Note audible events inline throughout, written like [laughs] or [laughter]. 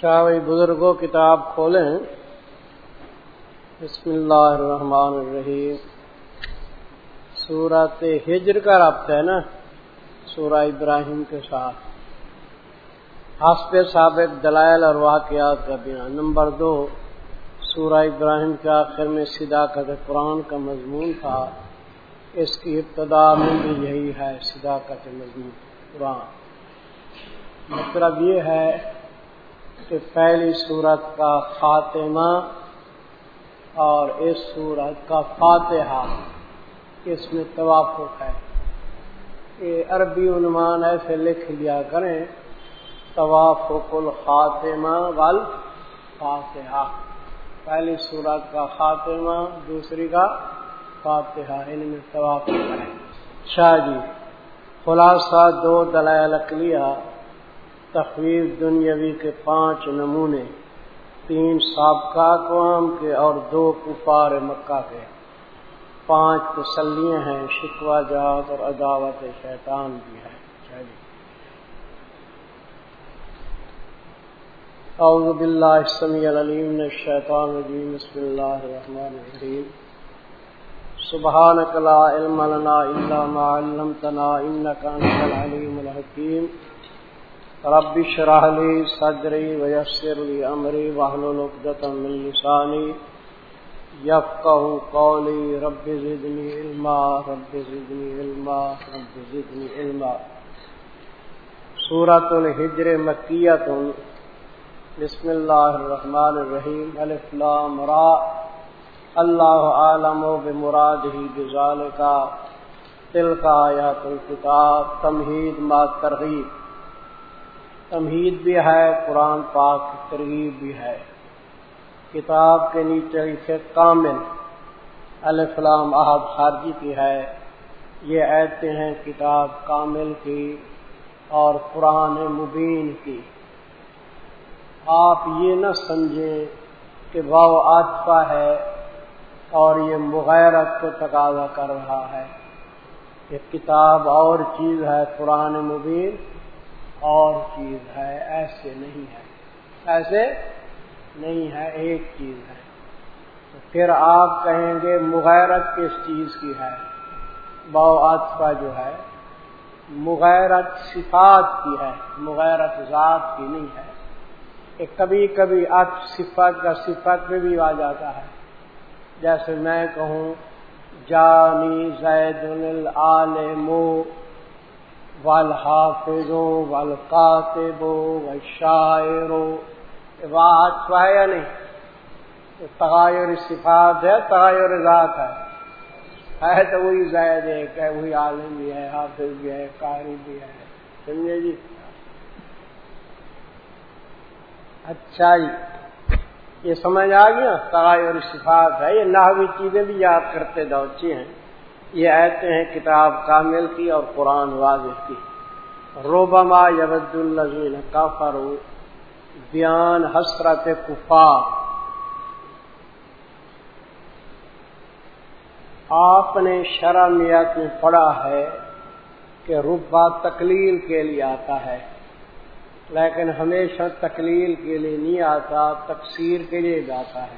کیا بھائی بزرگوں کتاب کھولیں؟ بسم اللہ الرحمن الرحیم۔ سورت ہجر کا رابطہ ہے نا، سورہ ابراہیم کے ساتھ۔ حسب سابق دلائل اور واقعات کا بیان۔ نمبر دو، سورہ ابراہیم کے آخر میں صداقت قرآن کا مضمون تھا۔ اس کی ابتدا میں بھی یہی ہے، صداقت مضمون، قرآن۔ مطلب یہ ہے کہ پہلی صورت کا خاتمہ اور اس صورت کا فاتحہ، اس میں توافق ہے۔ یہ عربی عنوان ایسے لکھ لیا کریں۔ توافق الخاتمہ وال فاتحہ پہلی صورت کا خاتمہ دوسری کا فاتحہ۔ ان میں توافق ہے۔ شاہ جی خلاصہ دو دلائل اقلیہ تخویف دنیاوی کے پانچ نمونے، تین سابقہ اقوام کے اور دو کفار مکہ کے۔ پانچ تسلیاں ہیں شکوا جات اور عداوت شیطان بھی ہے۔ جی۔ اعوذ باللہ السمیع العلیم من الشیطان الرجیم، بسم اللہ الرحمن الرحیم۔ سبحانک لا علم لنا الا ما علمتنا انک انت العلیم الحکیم۔ رب شرح لی صدری ویسر لی امری واحلل عقدۃ من لسانی یفقهوا قولی رب زدنی علما، رب زدنی علما، رب زدنی علما۔ سورۃ الحجر مکیۃ، بسم اللہ الرحمن الرحیم، الف لام را۔ اللہ عالم و بمراد ہی بمرادہ بذالک تلک آیات الکتاب، تمہید ما ترغیب۔ تمہید بھی ہے، قرآن پاک کی ترغیب بھی ہے۔ کتاب کے نیچے اسے کامل الفلام احب خارجی کی ہے۔ یہ ایسے ہیں کتاب کامل کی اور قرآن مبین کی۔ آپ یہ نہ سمجھیں کہ واؤ آجپا ہے اور یہ مغیرت کو تقاضا کر رہا ہے۔ یہ کتاب اور چیز ہے قرآن مبین۔ اور چیز ہے، ایسے نہیں ہے۔ ایسے نہیں ہے، ایک چیز ہے۔ تو پھر آپ کہیں گے، مغیرت کس چیز کی ہے؟ باؤ آتفا جو ہے، مغیرت صفات کی ہے، مغیرت ذات کی نہیں ہے۔ کہ کبھی کبھی ات صفت کا صفت میں بھی آ جاتا ہے۔ جیسے میں کہوں، جانی زید العالم والحافظوں والکاتبوں والشاعروں بات ہے یا نہیں؟ تغیر صفات ہے، تغیر ذات ہے۔ ہے تو وہی زید ایک ہے وہی عالم بھی ہے، حافظ بھی ہے، قاری بھی ہے۔ سمجھے جی؟ اچھا جی یہ سمجھ آ گیا؟ تغیر صفات ہے، یہ ناوی چیزیں بھی یاد کرتے دوچی ہیں۔ یہ ایسے ہیں کتاب کامل کی اور قرآن واضح کی۔ روبما یبد الزین کافر بیان حسرت کفار۔ آپ نے شرمیت میں پڑھا ہے کہ ربا تقلیل کے لیے آتا ہے، لیکن ہمیشہ تقلیل کے لیے نہیں آتا تقسیر کے لیے بھی آتا ہے۔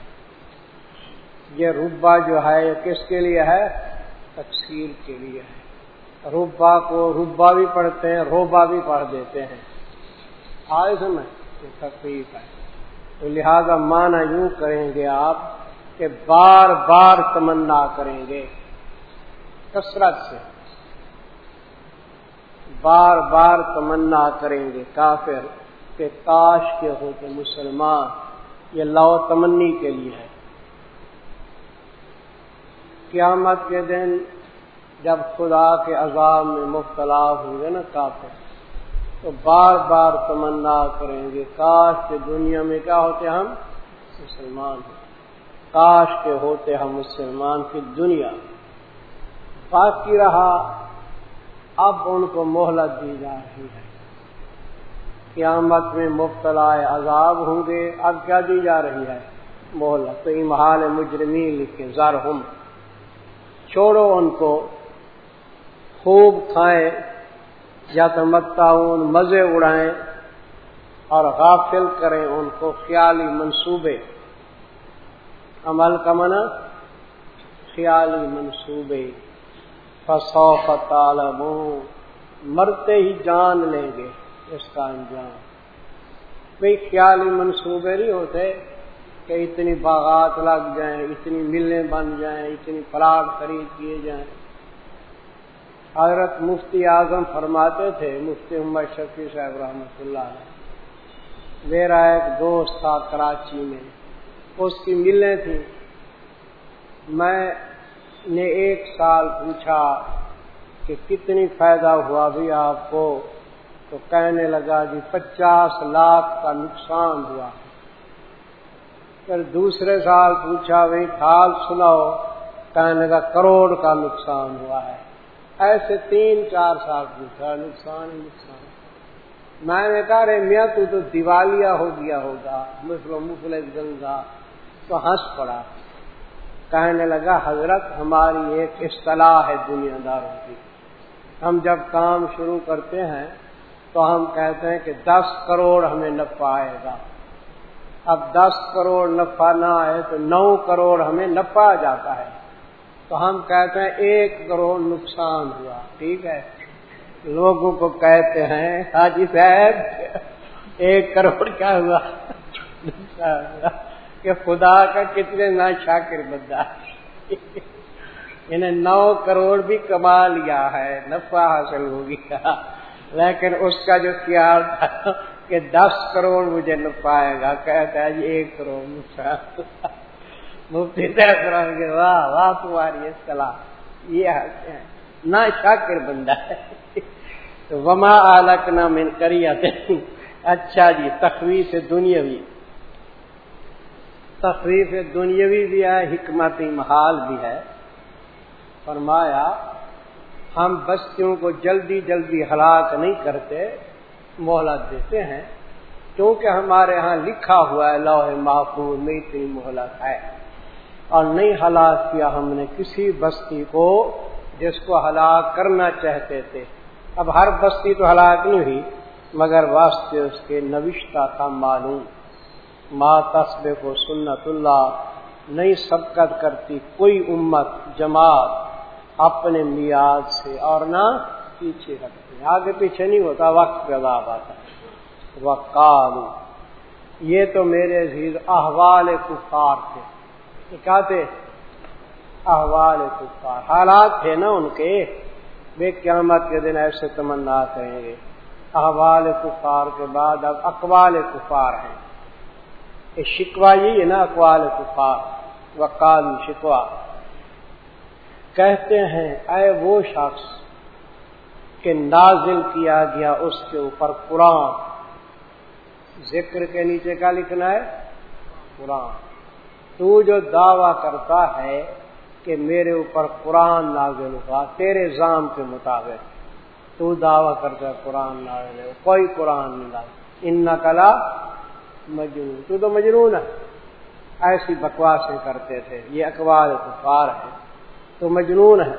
یہ ربا جو ہے، یہ کس کے لیے ہے؟ تفصیل کے لیے ہے روبا کو روبا بھی پڑھتے ہیں روبا بھی پڑھ دیتے ہیں۔ آئے سمجھ یہ تکلیف ہے۔ تو لہذا مانا یوں کریں گے آپ کہ بار بار تمنا کریں گے۔ کثرت سے۔ بار بار تمنا کریں گے کافر کہ کاش کے ہوتے مسلمان، یہ لو تمنی کے لیے ہے۔ قیامت کے دن جب خدا کے عذاب میں مبتلا ہوں گے نا کافر، تو بار بار تمنا کریں گے، کاش کے دنیا میں کیا ہوتے ہم؟ مسلمان۔ کاش کے ہوتے ہم مسلمان کی دنیا۔ باقی رہا، اب ان کو مہلت دی جا رہی ہے۔ قیامت میں مبتلا عذاب ہوں گے، اب کیا دی جا رہی ہے؟ مہلت۔ تو امہال مجرمی لکھے زر ہم چھوڑو ان کو۔ خوب کھائیں یا تو مزے اڑائیں اور غافل کریں ان کو خیالی منصوبے۔ عمل کا من خیالی منصوبے۔ فسو فتالم مرتے ہی جان لیں گے اس کا انجام۔ کوئی خیالی منصوبے نہیں ہوتے۔ کہ اتنی باغات لگ جائیں، اتنی ملیں بن جائیں، اتنی پلاٹ خرید کیے جائیں۔ حضرت مفتی اعظم فرماتے تھے، مفتی محمد شفیع صاحب رحمۃ اللہ علیہ، میرا ایک دوست تھا کراچی میں، اس کی ملیں تھیں۔ میں نے ایک سال پوچھا کہ کتنی فائدہ ہوا بھی آپ کو؟ تو کہنے لگا جی پچاس لاکھ کا نقصان ہوا۔ پھر دوسرے سال پوچھا بھائی حال سناؤ، کہنے لگا کروڑ کا نقصان ہوا ہے۔ ایسے تین چار سال پوچھا، نقصان ہی نقصان۔ میں نے کہا رے میاں، تو تو دیوالیہ ہو گیا ہوگا، مسلم مفل گنگا۔ تو ہنس پڑا۔ کہنے لگا، حضرت، ہماری ایک اصطلاح ہے دنیا داروں کی۔ ہم جب کام شروع کرتے ہیں، تو ہم کہتے ہیں کہ دس کروڑ ہمیں نفع آئے گا۔ اب دس کروڑ نفع نہ آئے تو نو کروڑ ہمیں نفع آ جاتا ہے۔ تو ہم کہتے ہیں ایک کروڑ نقصان ہوا، ٹھیک ہے۔ لوگوں کو کہتے ہیں حاجی صاحب، ایک کروڑ کیا ہوا؟ کہ خدا کا کتنے نہ شاکر بندہ۔ انہیں نو کروڑ بھی کما لیا ہے، نفع حاصل ہو گیا۔ لیکن اس کا جو خیال تھا کہ دس کروڑ مجھے نفع آئے گا، کہتا ہے جی ایک کروڑ نقصان مفتی کے واہ واہ، تمہاری صلاح یہ نہ شاکر بندہ ہے۔ تو وما آلک نہ من کری اچھا جی تخویف دنیاوی۔ تخریف دنیاوی بھی ہے حکمتی محال بھی ہے۔ فرمایا، ہم بستیوں کو جلدی جلدی ہلاک نہیں کرتے۔ مہلت دیتے ہیں کیونکہ ہمارے ہاں لکھا ہوا ہے لوہ محفوظ میں اتنی مہلت ہے۔ اور نہیں ہلاک کیا ہم نے کسی بستی کو جس کو ہلاک کرنا چاہتے تھے۔ اب ہر بستی تو ہلاک نہیں ہوئی، مگر واسطے اس کے نوشتہ کا معلوم۔ ما تصبے کو سنت اللہ، نہیں سبقت کرتی کوئی امت، جماعت اپنے میاد سے اور نہ پیچھے رکھتے آگے پیچھے نہیں ہوتا، وقت پہ عذاب آتا وقال یہ تو میرے عزیز احوال کفار تھے۔ کیا تھے؟ احوال کفار۔ حالات تھے نا ان کے۔ بے قیامت کے دن ایسے تمنا کریں گے۔ احوال کفار کے بعد اب اقوال کفار ہیں۔ یہ شکوا یہ ہے نا، اقوال کفار۔ وکال شکوا کہتے ہیں، اے وہ شخص کہ نازل کیا گیا اس کے اوپر قرآن۔ ذکر کے نیچے کا لکھنا ہے؟ قرآن۔ تو جو دعویٰ کرتا ہے کہ میرے اوپر قرآن نازل ہوا، تیرے زام کے مطابق۔ تو دعویٰ کرتا ہے قرآن نازل ہے کوئی قرآن نہیں ان نقلا مجنون۔ تو تو مجنون ہے۔ ایسی بکواسیں کرتے تھے، یہ اخبار کفار ہے تو مجنون ہے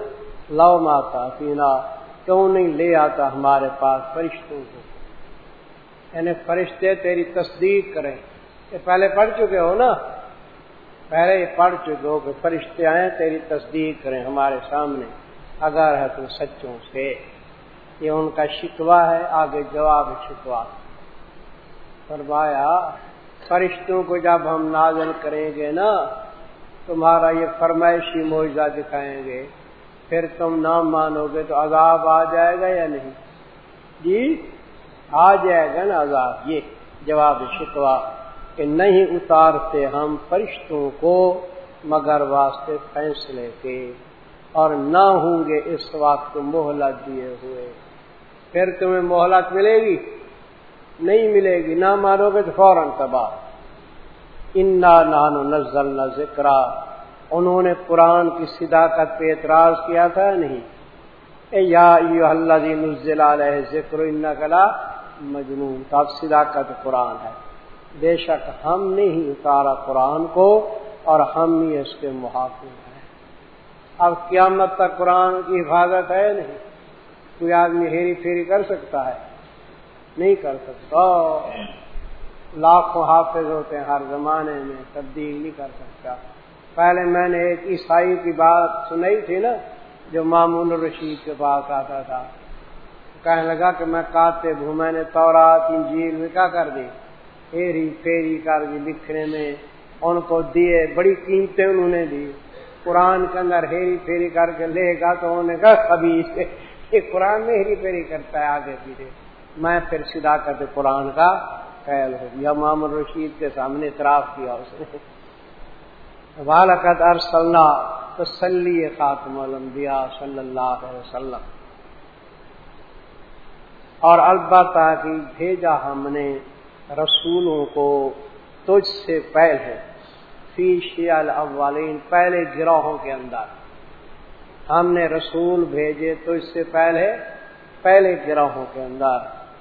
لو ماتا پینا کیوں نہیں لے آتا ہمارے پاس فرشتوں کو؟ یعنی فرشتے تیری تصدیق کریں۔ کہ پہلے پڑھ چکے ہو نا؟ پہلے یہ پڑھ چکے ہو کہ فرشتے آئے تیری تصدیق کریں ہمارے سامنے۔ اگر ہے تو سچوں سے۔ یہ ان کا شکوا ہے، آگے جواب شکوا فرمایا، فرشتوں کو جب ہم نازل کریں گے نا، تمہارا یہ فرمائشی معاوضہ دکھائیں گے۔ پھر تم نہ مانو گے تو عذاب آ جائے گا یا نہیں؟ جی آ جائے گا نا عذاب، یہ جواب شکوا کہ نہیں اتارتے ہم فرشتوں کو، مگر واسطے فیصلے کے، اور نہ ہوں گے اس وقت مہلت دیے ہوئے۔ پھر تمہیں مہلت ملے گی؟ نہیں ملے گی، نہ مارو گے تو فوراً تباہ۔ انا نان نزل نہ ذکر انہوں نے قرآن کی صداقت پہ اعتراض کیا تھا نہیں۔ اے یا اللہ نزل علیہ ذکر کلا مجنون۔ تو اب صداقت قرآن ہے۔ بے شک ہم نے ہی اتارا قرآن کو اور ہم ہی اس کے محافظ ہیں۔ اب قیامت تک قرآن کی حفاظت ہے نہیں؟ کوئی آدمی ہیری پھیری کر سکتا ہے؟ نہیں کر سکتا۔ لاکھوں حافظ ہوتے ہیں ہر زمانے میں، تبدیل نہیں کر سکتا۔ پہلے میں نے ایک عیسائی کی بات سنائی تھی نا، جو مامون رشید کے پاس آتا تھا۔ کہنے لگا کہ میں کاتے ہوں، میں نے تورات، انجیل میں کیا کر دی؟ ہیری پھیری کر دی لکھنے میں۔ ان کو دیے، بڑی قیمتیں انہوں نے دی۔ قرآن کے اندر ہیری پھیری کر کے لے گا تو انہوں نے کہا کبھی یہ قرآن میں ہیری پھیری کرتا ہے، آگے پیچھے۔ میں پھر سدا قرآن کا خیال ہو گیا محمد رشید کے سامنے اعتراف کیا اس نے۔ والد ارسلہ تسلی خاتم الانبیاء صلی اللہ علیہ وسلم۔ اور البتہ کی بھیجا ہم نے رسولوں کو تجھ سے پہلے فی شیال اولین پہلے گروہوں کے اندر۔ ہم نے رسول بھیجے تو اس سے پہلے پہلے گروہوں کے اندر۔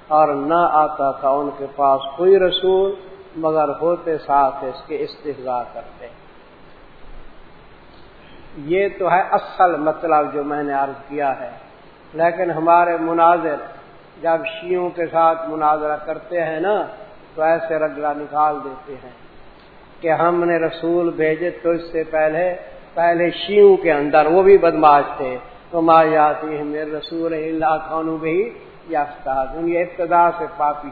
اور نہ آتا تھا ان کے پاس کوئی رسول، مگر ہوتے ساتھ اس کے استحضا کرتے۔ یہ تو ہے اصل مطلب جو میں نے عرض کیا ہے۔ لیکن ہمارے مناظر جب شیوں کے ساتھ مناظرہ کرتے ہیں نا، تو ایسے رگڑا نکال دیتے ہیں کہ ہم نے رسول بھیجے تو اس سے پہلے پہلے شیوں کے اندر وہ بھی بدماش تھے۔ تو ماں جاتی ہے میرے رسول اللہ خانو بھی یا یہ ابتدا سے پاپی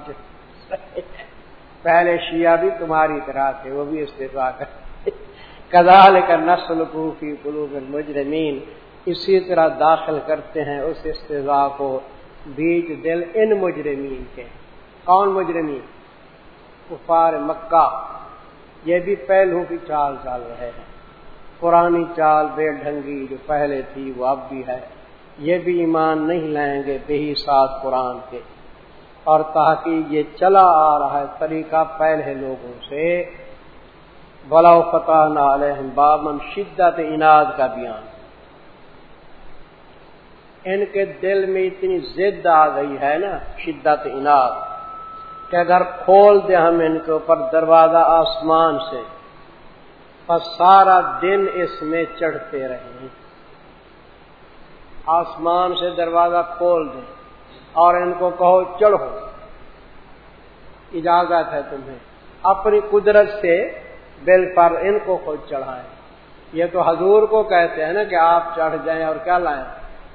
[laughs] پہلے شیعہ بھی تمہاری طرح تھے، وہ بھی استفا کرتے کدال کا نسل کوفی قلوب مجرمین اسی طرح داخل کرتے ہیں اس استضاء کو بیچ دل ان مجرمین کے. کون مجرمین؟ کفار مکہ. یہ بھی پہلو کی چال چل رہے ہیں. پرانی چال بے ڈھنگی جو پہلے تھی وہ اب بھی ہے. یہ بھی ایمان نہیں لائیں گے بے ہی ساتھ قرآن کے. اور تاکہ یہ چلا آ رہا ہے طریقہ پہلے لوگوں سے بلا فتح نہ بابن شدت اناد کا بیان۔ ان کے دل میں اتنی ضد آ گئی ہے نا، شدت اناد، کہ اگر کھول دے ہم ان کے اوپر دروازہ آسمان سے بس سارا دن اس میں چڑھتے رہیں۔ آسمان سے دروازہ کھول دیں اور ان کو کہو، چڑھو، اجازت ہے تمہیں۔ اپنی قدرت سے بل پر ان کو خود چڑھائیں۔ یہ تو حضور کو کہتے ہیں نا کہ آپ چڑھ جائیں اور کیا لائیں؟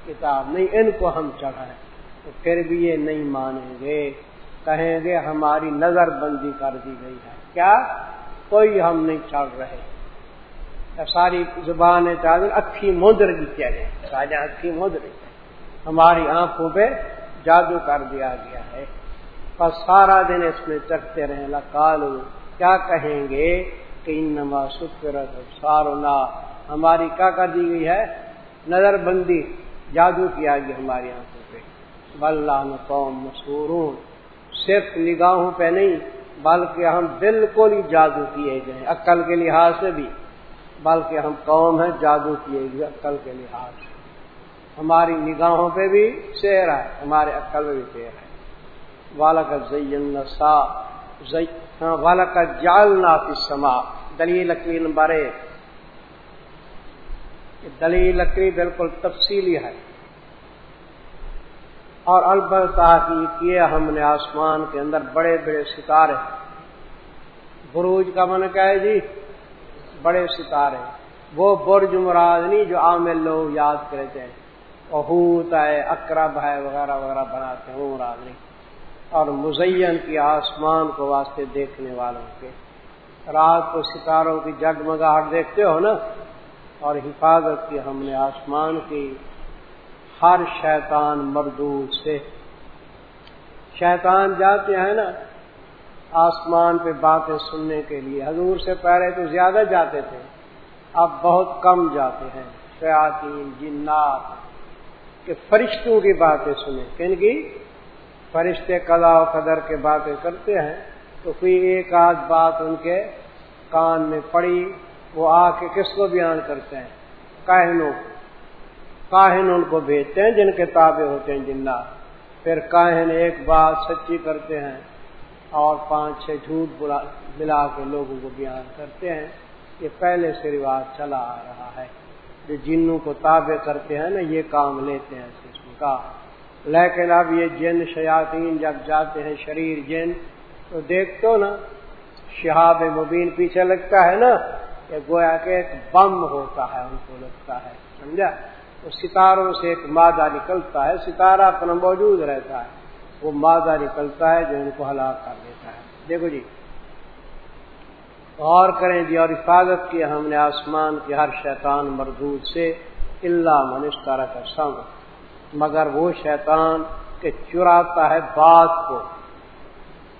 کتاب نہیں، ان کو ہم چڑھائیں۔ تو پھر بھی یہ نہیں مانیں گے۔ کہیں گے ہماری نظر بندی کر دی گئی ہے۔ کیا؟ کوئی ہم نہیں چڑھ رہے۔ ساری زبان اکھی مدر بھی کیا گیا اکھی مدر۔ ہماری آنکھوں پہ جادو کر دیا گیا ہے۔ بس سارا دن اس میں چکتے رہے لکالو کیا کہیں گے؟ کہ انما سترت سارونا ہماری کیا کر دی گئی ہے؟ نظر بندی جادو کیا گیا ہماری آنکھوں پہ۔ بلّہ قوم مسورون صرف نگاہوں پہ نہیں، بلکہ ہم بالکل ہی جادو کیے گئے عقل کے لحاظ سے بھی۔ بلکہ ہم قوم ہیں، جادو کیے گئے، عقل کے لحاظ سے۔ ہماری نگاہوں پہ بھی شیر ہے، ہمارے عقل میں بھی شیر ہے۔ والا کا زین سا والا کا جال نافی سما دلیل لکڑی نمبر ایک۔ دلیل لکڑی بالکل تفصیلی ہے۔ اور البتہ کیے ہم نے آسمان کے اندر بڑے بڑے ستارے۔ بروج کا من کیا ہے جی؟ بڑے ستارے۔ وہ برج مراد نہیں جو عامل لوگ یاد کرتے ہیں۔ بہت ہے اکرب ہے، وغیرہ وغیرہ بناتے ہیں، وہ مراد نہیں۔ اور مزین کی آسمان کو واسطے دیکھنے والوں کے۔ رات کو ستاروں کی جگمگاہٹ دیکھتے ہو نا، اور حفاظت کی ہم نے آسمان کی، ہر شیطان مردود سے۔ شیطان جاتے ہیں نا، آسمان پہ باتیں سننے کے لیے۔ حضور سے پہلے تو زیادہ جاتے تھے، اب بہت کم جاتے ہیں۔ شیاطین، جنات، کہ فرشتوں کی باتیں سنیں۔ کن کی؟ فرشتے قضاء و قدر کے باتیں کرتے ہیں۔ تو کوئی ایک آدھ بات ان کے کان میں پڑی، وہ آ کے کس کو بیان کرتے ہیں؟ کاہنوں کو۔ کاہن ان کو بھیجتے ہیں جن کے تابع ہوتے ہیں جنات پھر کاہن ایک بات سچی کرتے ہیں اور پانچ چھ جھوٹ ملا کے لوگوں کو بیان کرتے ہیں۔ یہ پہلے سے رواج چلا آ رہا ہے۔ جو جنوں کو تابع کرتے ہیں نا، یہ کام لیتے ہیں۔ قسم کا لیکن اب یہ جن شیاطین جب جاتے ہیں، شریر جن تو دیکھتے ہو نا، شہاب مبین پیچھے لگتا ہے نا یہ گویا کہ ایک بم ہوتا ہے ان کو لگتا ہے، سمجھا؟ تو ستاروں سے ایک مادہ نکلتا ہے، ستارہ اپنا موجود رہتا ہے۔ وہ مادہ نکلتا ہے جو ان کو ہلاک کر دیتا ہے۔ دیکھو جی غور کریں جی اور حفاظت کی ہم نے آسمان کے ہر شیطان مردود سے اللہ منستارہ کا سنگ مگر وہ شیطان کہ چراتا ہے بات کو۔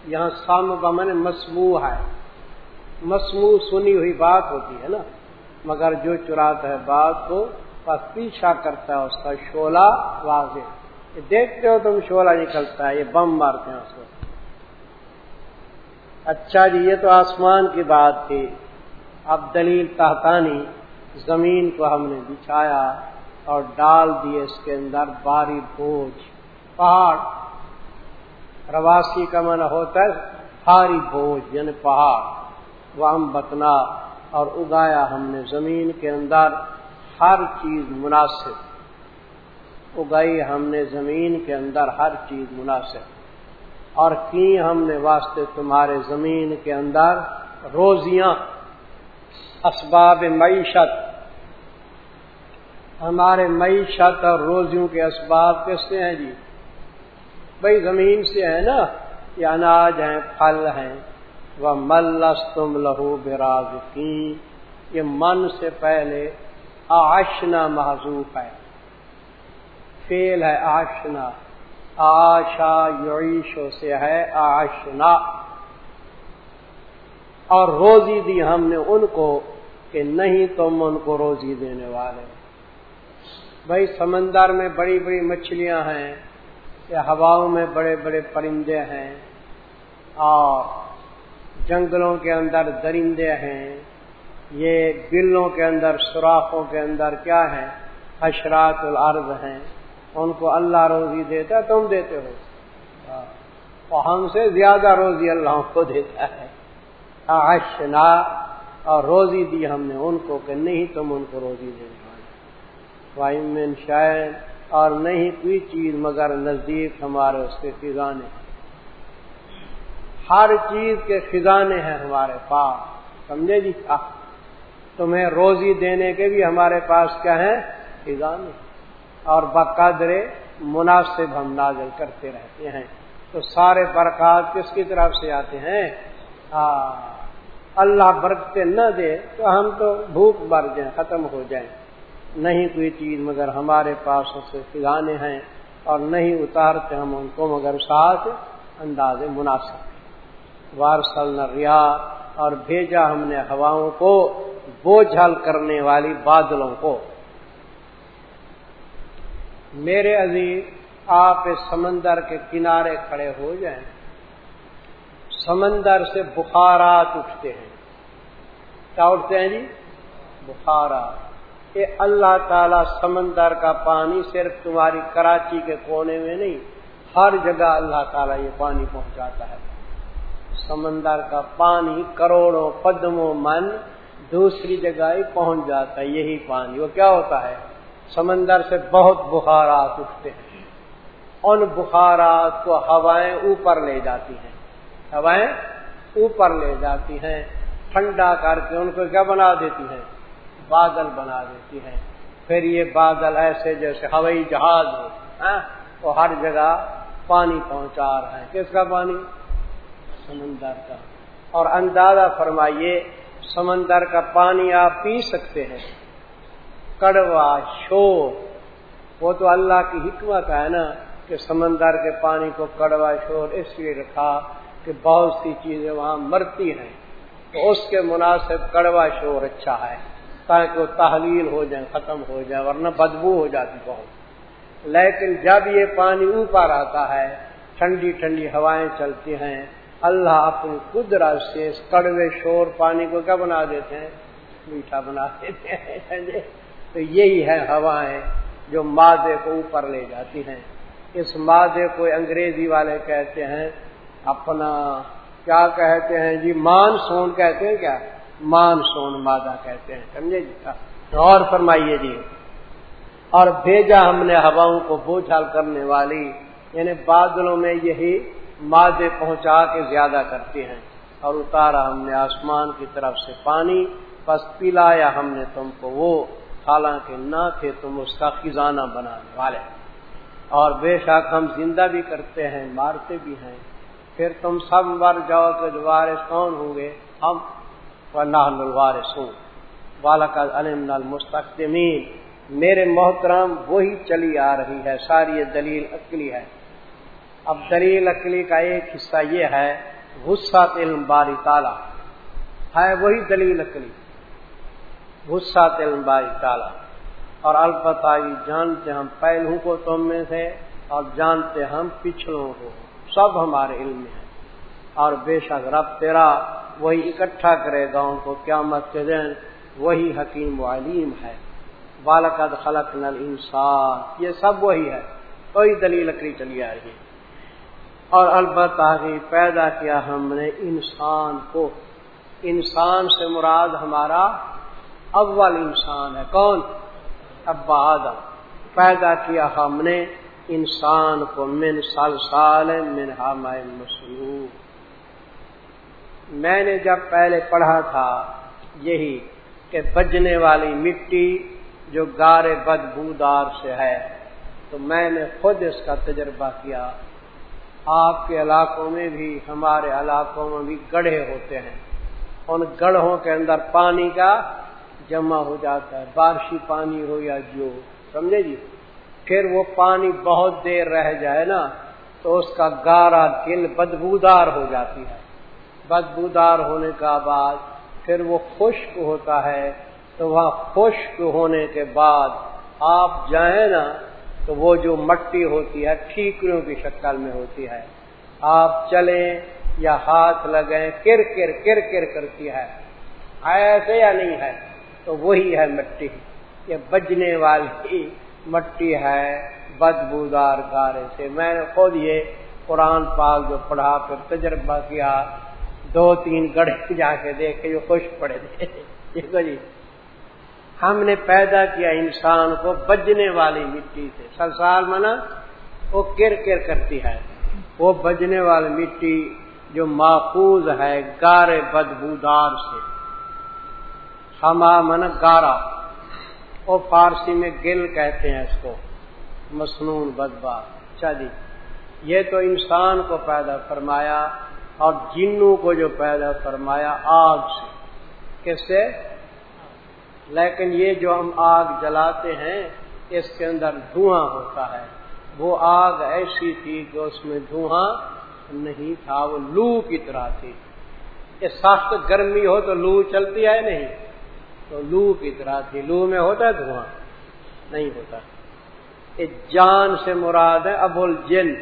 یہاں سام بمن مصموع ہے۔ مصموع سنی ہوئی بات ہوتی ہے نا۔ مگر جو چراتا ہے بات کو بس پیچھا کرتا ہے اس کا شولہ واضح۔ دیکھتے ہو تم شولہ نکلتا ہے، یہ بم مارتے ہیں اس کو۔ اچھا جی یہ تو آسمان کی بات تھی۔ اب دلیل تحتانی، زمین کو ہم نے بچھایا اور ڈال دیے اس کے اندر باری بوجھ۔ پہاڑ۔ رواسی کا من ہوتا ہے بھاری بوجھ یعنی پہاڑ، وہ ہم بتنا اور اگایا ہم نے زمین کے اندر۔ ہر چیز مناسب، اگائی ہم نے زمین کے اندر ہر چیز مناسب۔ اور کی ہم نے واسطے تمہارے زمین کے اندر؟ روزیاں، اسباب معیشت۔ ہمارے معیشت اور روزیوں کے اسباب کس سے ہیں جی؟ بھائی زمین سے ہے نا، یہ اناج ہیں، پھل ہیں۔ وہ ملس تم لہو براز یہ من سے پہلے آشنا محضوف ہے۔ فیل ہے آشنا۔ آشا یعیشو سے ہے آشنا۔ اور روزی دی ہم نے ان کو کہ نہیں تم ان کو روزی دینے والے۔ بھائی سمندر میں بڑی بڑی مچھلیاں ہیں۔ یا ہواؤں میں بڑے بڑے پرندے ہیں اور جنگلوں کے اندر درندے ہیں، یہ بلوں کے اندر، سوراخوں کے اندر کیا ہے؟ اشرات العرض ہیں۔ ان کو اللہ روزی دیتا ہے، تم دیتے ہو۔ اور ہم سے زیادہ روزی اللہ کو دیتا ہے۔ اشنا اور روزی دی ہم نے ان کو کہ نہیں تم ان کو روزی دینے والے شاید اور نہیں کوئی چیز مگر نزدیک ہمارے اس کے خزانے ہر چیز کے خزانے ہیں ہمارے پاس، سمجھے جی؟ تمہیں روزی دینے کے بھی ہمارے پاس کیا ہے خزانے اور بقدر مناسب ہم نازل کرتے رہتے ہیں۔ تو سارے برکات کس کی طرف سے آتے ہیں؟ اللہ برکتے نہ دے تو ہم تو بھوک مر جائیں، ختم ہو جائیں۔ نہیں کوئی چیز مگر ہمارے پاس اس سے خزانے ہیں اور نہیں اتارتے ہم ان کو مگر ساتھ انداز مناسب۔ وارسل ریا اور بھیجا ہم نے ہواؤں کو بوجھل کرنے والی بادلوں کو۔ میرے عزیز، آپ اس سمندر کے کنارے کھڑے ہو جائیں۔ سمندر سے بخارات اٹھتے ہیں۔ کیا اٹھتے ہیں جی؟ بخارات۔ یہ اللہ تعالی سمندر کا پانی صرف تمہاری کراچی کے کونے میں نہیں، ہر جگہ اللہ تعالیٰ یہ پانی پہنچاتا ہے۔ سمندر کا پانی کروڑوں پدموں من دوسری جگہ ہی پہنچ جاتا ہے، یہی پانی۔ وہ کیا ہوتا ہے؟ سمندر سے بہت بخارات اٹھتے ہیں۔ ان بخارات کو ہوائیں اوپر لے جاتی ہیں۔ ہوائیں اوپر لے جاتی ہیں، ٹھنڈا کر کے ان کو کیا بنا دیتی ہیں؟ بادل بنا دیتی ہیں۔ پھر یہ بادل ایسے جیسے ہوائی جہاز ہو ہاں، وہ ہر جگہ پانی پہنچا رہا ہے۔ کس کا پانی؟ سمندر کا۔ اور اندازہ فرمائیے، سمندر کا پانی آپ پی سکتے ہیں۔ کڑوا، شور، وہ تو اللہ کی حکمت ہے نا کہ سمندر کے پانی کو کڑوا، شور، اس لیے رکھا کہ بہت سی چیزیں وہاں مرتی ہیں۔ تو اس کے مناسب کڑوا، شور اچھا ہے۔ تاکہ وہ تحلیل ہو جائے، ختم ہو جائے، ورنہ بدبو ہو جاتی بہت۔ لیکن جب یہ پانی اوپر آتا ہے، ٹھنڈی ٹھنڈی ہوائیں چلتی ہیں، اللہ اپنی قدرت سے اس کڑوے شور پانی کو کیا بنا دیتے ہیں؟ میٹھا بنا دیتے ہیں۔ تو یہی ہے ہوائیں جو مادے کو اوپر لے جاتی ہیں۔ اس مادے کو انگریزی والے کہتے ہیں، اپنا کیا کہتے ہیں؟ جی مان سون کہتے ہیں کیا؟ مان سون مادہ کہتے ہیں، سمجھے جی؟ اور فرمائیے جی۔ اور بھیجا ہم نے ہواؤں کو بوجھل کرنے والی یعنی بادلوں میں یہی مادے پہنچا کے زیادہ کرتے ہیں۔ اور اتارا ہم نے آسمان کی طرف سے پانی بس پلایا ہم نے تم کو وہ۔ حالانکہ نہ تھے تم اس کا خزانہ بنانے والے۔ اور بے شک ہم زندہ بھی کرتے ہیں، مارتے بھی ہیں۔ پھر تم سب مر جاؤ کہ دوبارے کون ہوں گے۔ ہم نلوارس ہوں بالک علم المستقمین میرے محترم، وہی چلی آ رہی ہے، ساری دلیل عقلی ہے۔ اب دلیل عقلی کا ایک حصہ یہ ہے، غصہ علم باری تالا ہے وہی دلیل عقلی۔ غصہ علم باری تالا اور البتہ یہ جانتے ہم پہلوں کو تم میں سے، اور جانتے ہم پچھلوں کو۔ سب ہمارے علم میں ہیں۔ اور بے شک رب تیرا وہی اکٹھا کرے گا ان کو کیا کے دن، وہی حکیم و علیم ہے۔ بالکد خلق نل انسان یہ سب وہی ہے۔ کوئی دلیل لکڑی چلی آ رہی ہے۔ اور البتہ ہی پیدا کیا ہم نے انسان کو۔ انسان سے مراد ہمارا اول انسان ہے۔ کون؟ ابا آدم۔ پیدا کیا ہم نے انسان کو من سال سال من ہمائے میں نے جب پہلے پڑھا تھا یہی کہ بجنے والی مٹی جو گارے بدبودار سے ہے، تو میں نے خود اس کا تجربہ کیا۔ آپ کے علاقوں میں بھی، ہمارے علاقوں میں بھی گڑھے ہوتے ہیں۔ ان گڑھوں کے اندر پانی کا جمع ہو جاتا ہے۔ بارشی پانی ہو یا جو، سمجھے جی؟ پھر وہ پانی بہت دیر رہ جائے نا، تو اس کا گارا دل بدبودار ہو جاتی ہے۔ بدبودار ہونے کا بعد پھر وہ خشک ہوتا ہے، تو وہاں خشک ہونے کے بعد آپ جائیں نا، تو وہ جو مٹی ہوتی ہے، ٹھیکریوں کی شکل میں ہوتی ہے۔ آپ چلیں یا ہاتھ لگیں کر کر کر کر کرتی ہے۔ ایسے یا نہیں ہے، تو وہی ہے مٹی۔ یہ بجنے والی مٹی ہے بدبودار گارے سے۔ میں نے خود یہ قرآن پاک جو پڑھا، پھر تجربہ کیا دو تین گڑھے جا کے دیکھے جو خوش پڑے تھے۔ جی ہم نے پیدا کیا انسان کو بجنے والی مٹی سے۔ سرسال منا وہ کر کر کرتی ہے۔ وہ بجنے والی مٹی جو محفوظ ہے، گارے بدبودار سے۔ ہما من گارا۔ وہ فارسی میں گل کہتے ہیں اس کو۔ مصنون بدبا۔ اچھا جی یہ تو انسان کو پیدا فرمایا۔ اور جنوں کو جو پیدا فرمایا آگ سے۔ کس سے؟ لیکن یہ جو ہم آگ جلاتے ہیں، اس کے اندر دھواں ہوتا ہے۔ وہ آگ ایسی تھی کہ اس میں دھواں نہیں تھا، وہ لو کی طرح تھی۔ یہ سخت گرمی ہو تو لو چلتی ہے نہیں۔ تو لو کی طرح تھی۔ لو میں ہوتا ہے دھواں، نہیں ہوتا۔ یہ جان سے مراد ہے ابول جن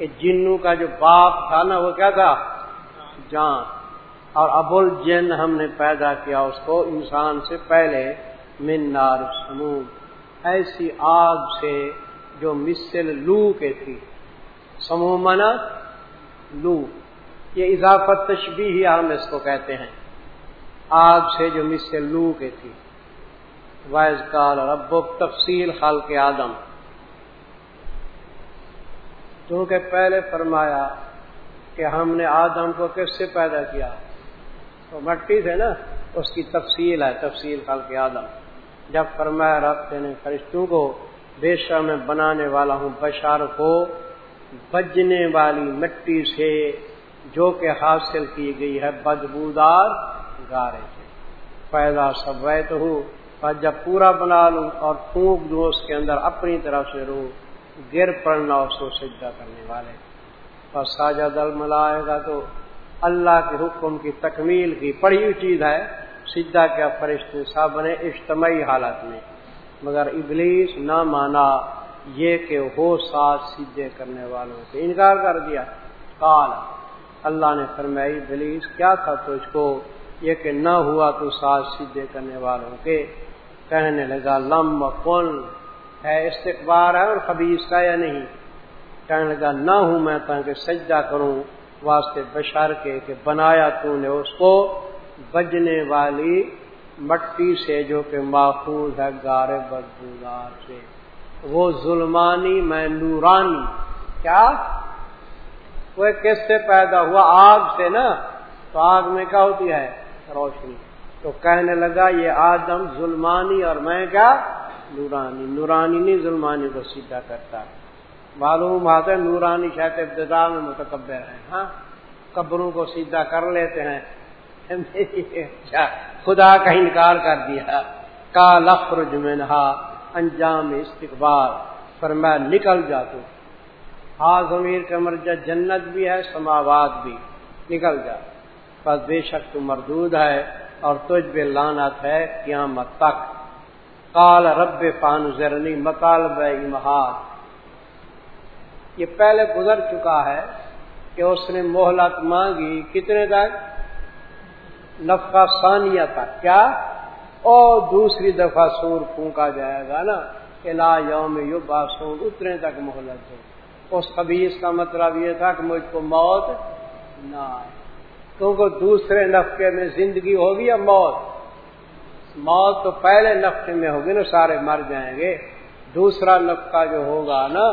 یہ جنو کا جو باپ تھا نا، وہ کیا تھا؟ جان۔ اور ابول جن ہم نے پیدا کیا اس کو انسان سے پہلے، من نار سمو ایسی آگ سے جو مسل لو کے تھی۔ سمو منا لو۔ یہ اضافت تشبی ہی ہم اس کو کہتے ہیں۔ آگ سے جو مسل لو کے تھی۔ وائز کال رب تفصیل خال کے آدم۔ کیونکہ پہلے فرمایا کہ ہم نے آدم کو کس سے پیدا کیا؟ تو مٹی سے نا، اس کی تفصیل ہے، تفصیل خال کے آدم۔ جب فرمایا رب نے فرشتوں کو، بے شر میں بنانے والا ہوں بشار کو بجنے والی مٹی سے جو کہ حاصل کی گئی ہے، بدبودار گارے سے۔ پیدا سب تو ہوں اور جب پورا بنا لوں اور پھونک دوں، اس کے اندر اپنی طرف سے رو گر پڑنا اس کو سجدہ کرنے والے۔ اور ساجا دل ملائے گا تو اللہ کے حکم کی تکمیل کی پڑھی ہوئی چیز ہے، سجدہ کیا فرشتے سب نے اجتماعی حالت میں۔ مگر ابلیس نہ مانا یہ کہ ہو ساتھ سیدھے کرنے والوں سے انکار کر دیا۔ کال اللہ نے فرمائی ابلیس، کیا تھا تو اس کو؟ یہ کہ نہ ہوا تو ساتھ سیدھے کرنے والوں کے۔ کہنے لگا، لم کن ہے استقبار ہے اور خبیص کا یا نہیں؟ کہنے لگا، نہ ہوں میں تاکہ سجدہ کروں واسطے بشار کے کہ بنایا تو نے اس کو بجنے والی مٹی سے جو کہ محفوظ ہے گارے بدبودار سے۔ وہ ظلمانی میں نورانی۔ کیا؟ وہ کس سے پیدا ہوا؟ آگ سے نا؟ تو آگ میں کیا ہوتی ہے؟ روشنی۔ تو کہنے لگا، یہ آدم ظلمانی اور میں کیا؟ نورانی نورانی نہیں، ظلمانی کو سیدھا کرتا۔ معلوم بات ہے، نورانی شاید ابتدا میں متکبر ہیں۔ ہاں قبروں کو سیدھا کر لیتے ہیں۔ اچھا، خدا کا انکار کر دیا۔ کا لفرج منہا، انجام استقبال۔ پر میں نکل جاتا ہوں ہاں ضمیر کا مرجع جنت بھی ہے، سماوات بھی۔ نکل جا۔ بس بے شک تو مردود ہے اور تجھ بے لانت ہے، قیامت تک۔ کال رب فان زرنی مطالب امہاد یہ پہلے گزر چکا ہے کہ اس نے مہلت مانگی کتنے تک؟ نفقہ ثانیہ تک۔ کیا؟ اور دوسری دفعہ سور پھونکا جائے گا نا الا یوم یو باسون اتنے تک مہلت دو۔ اس خبیص کا مطلب یہ تھا کہ مجھ کو موت نہ آئے۔ کیونکہ دوسرے نفقے میں زندگی ہوگی یا موت؟ موت تو پہلے نفقے میں ہوگی نا، سارے مر جائیں گے۔ دوسرا نفقہ جو ہوگا نا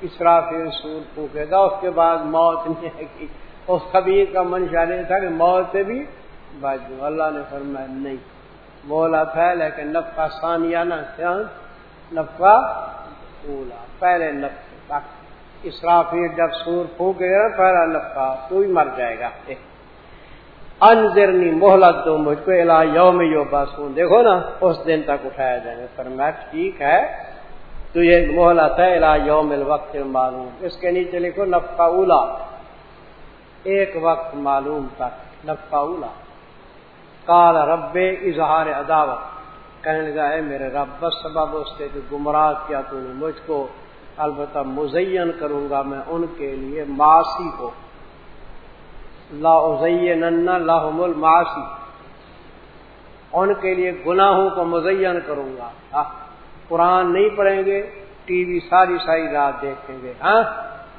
اسرا پھر سور پھونکے گا، اس کے بعد موت نہیں آئے گی۔ اس خبیر کا منشا نہیں تھا کہ موت سے بھی باجو اللہ نے فرمایا، نہیں۔ بولا تھا، لیکن نفقہ ثانیہ نہ نفقہ اولا۔ پہلے نفقے تک اسرافی جب سور پھونکے گا، پہلا نفقہ تو بھی مر جائے گا۔ انضرنی محلت دو، مجھ کو الا یوم یو باسون دیکھو نا، اس دن تک اٹھایا جائے گا فرمایا، ٹھیک ہے۔ تو یہ محلت ہے الا یوم الوقت معلوم۔ اس کے نیچے لکھو، نفقہ اولا۔ ایک وقت معلوم تک، نفقہ اولا۔ کال رب، اظہار عداوت۔ کہنے لگا ہے میرے رب، بس سبب اس کے جو گمراہ کیا تو نے، مجھ کو البتہ مزین کروں گا میں، ان کے لیے ماسی کو۔ لا لاہم الماسی ان کے لیے گناہوں کو مزین کروں گا۔ ہاں، قرآن نہیں پڑھیں گے، ٹی وی ساری ساری رات دیکھیں گے۔ ہاں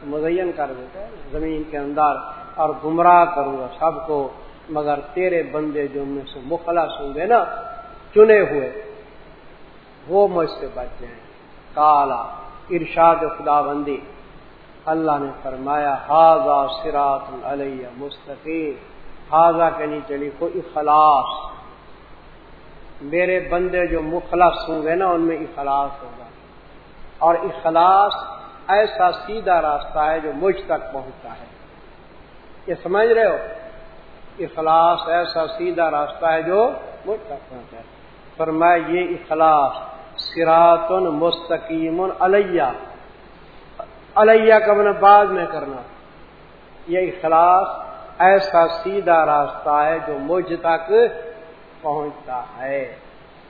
مزین کر دیتے زمین کے اندر اور گمراہ کروں گا سب کو۔ مگر تیرے بندے جو میں سے مخلص ہوں گے نا، چنے ہوئے، وہ مجھ سے بچ جائیں۔ کالا، ارشاد خدا بندی اللہ نے فرمایا ہاضا سراط علیہ مستقیم. ہاضا کے نیچے لکھو، اخلاص. میرے بندے جو مخلص ہوں گے نا، ان میں اخلاص ہوگا۔ اور اخلاص ایسا سیدھا راستہ ہے جو مجھ تک پہنچتا ہے۔ یہ سمجھ رہے ہو؟ اخلاص ایسا سیدھا راستہ ہے جو مجھ تک پہنچا ہے۔ پر میں یہ اخلاص سراتن مستقیم علیہ علیہ کا من بعد میں کرنا۔ یہ اخلاص ایسا سیدھا راستہ ہے جو مجھ تک پہنچتا ہے۔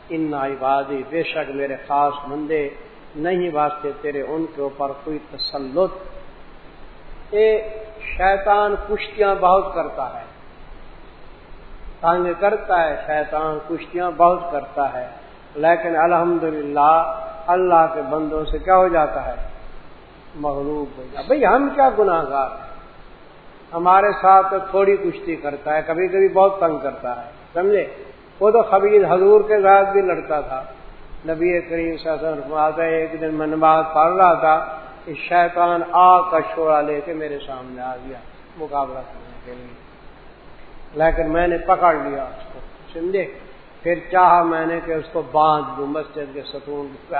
ان عبادی بے شک میرے خاص مندے نہیں واسطے تیرے ان کے اوپر کوئی تسلط۔ یہ شیطان کشتیاں بہت کرتا ہے۔ تانگ کرتا ہے، شیطان کشتیاں بہت کرتا ہے۔ لیکن الحمدللہ اللہ کے بندوں سے کیا ہو جاتا ہے؟ مغلوب ہو جاتا بھائی، ہم کیا گناہ گار ہیں؟ ہمارے ساتھ تھوڑی کشتی کرتا ہے کبھی کبھی بہت تنگ کرتا ہے، سمجھے؟ وہ تو خبیر حضور کے ساتھ بھی لڑتا تھا۔ نبی کریم سے ایک دن میں نماز پڑھ رہا تھا کہ شیطان آگ کا شوڑا لے کے میرے سامنے آ گیا مقابلہ کرنے کے لیے۔ لیکن میں نے پکڑ لیا اس کو، سمجھے؟ پھر چاہا میں نے کہ اس کو باندھ دوں، مسجد کے ستون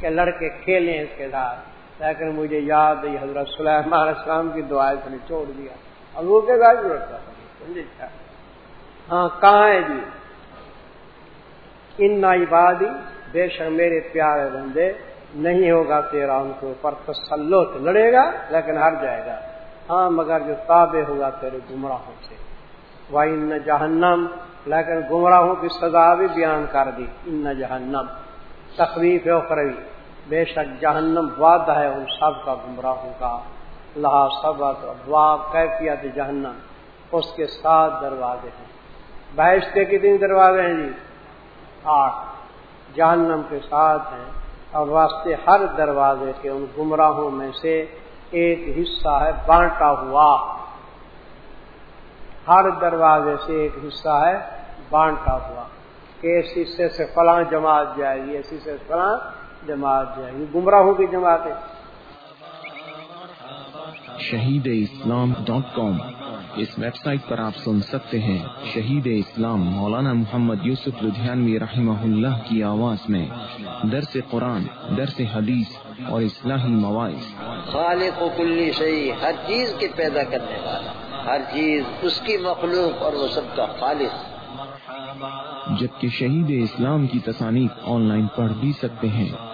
کہ لڑکے کھیلیں اس کے ساتھ۔ لیکن مجھے یاد ہے حضرت سلیمان السلام کی دعا اس نے چھوڑ دیا۔ اب وہ کے ساتھ ہاں کہاں ہے جی؟ ان عبادی، بے شک میرے پیارے بندے، نہیں ہوگا تیرا ان کے اوپر تسلط۔ لڑے گا، لیکن ہر جائے گا۔ ہاں مگر جو تابع ہوگا تیرے گمراہوں سے۔ ان جہنم لیکن گمراہوں کی سزا بھی بیان کر دی۔ ان جہنم تخلیف اخروی بے شک جہنم وعدہ ہے ان سب کا گمراہوں کا۔ لہا سبق ابواب، کیفیت جہنم اس کے سات دروازے ہیں۔ بحث کے کتنے دروازے ہیں جی؟ آٹھ۔ جہنم کے ساتھ ہیں اور واسطے ہر دروازے کے ان گمراہوں میں سے ایک حصہ ہے بانٹا ہوا۔ ہر دروازے سے ایک حصہ ہے بانٹا ہوا۔ کہ اس حصے سے فلاں جماعت جائے گی اس حصے سے فلاں جماعت جائے گی گمراہوں کی جماعتیں شہید اسلام ڈاٹ کام۔ اس ویب سائٹ پر آپ سن سکتے ہیں شہید اسلام مولانا محمد یوسف لدھیانوی رحمہ اللہ کی آواز میں۔ درس قرآن درس حدیث اور اصلاحی مواعث۔ خالق و کلی شہی ہر چیز کے پیدا کرنے والا۔ ہر چیز اس کی مخلوق اور وہ سب کا خالق۔ جبکہ شہید اسلام کی تصانیف آن لائن پڑھ بھی سکتے ہیں۔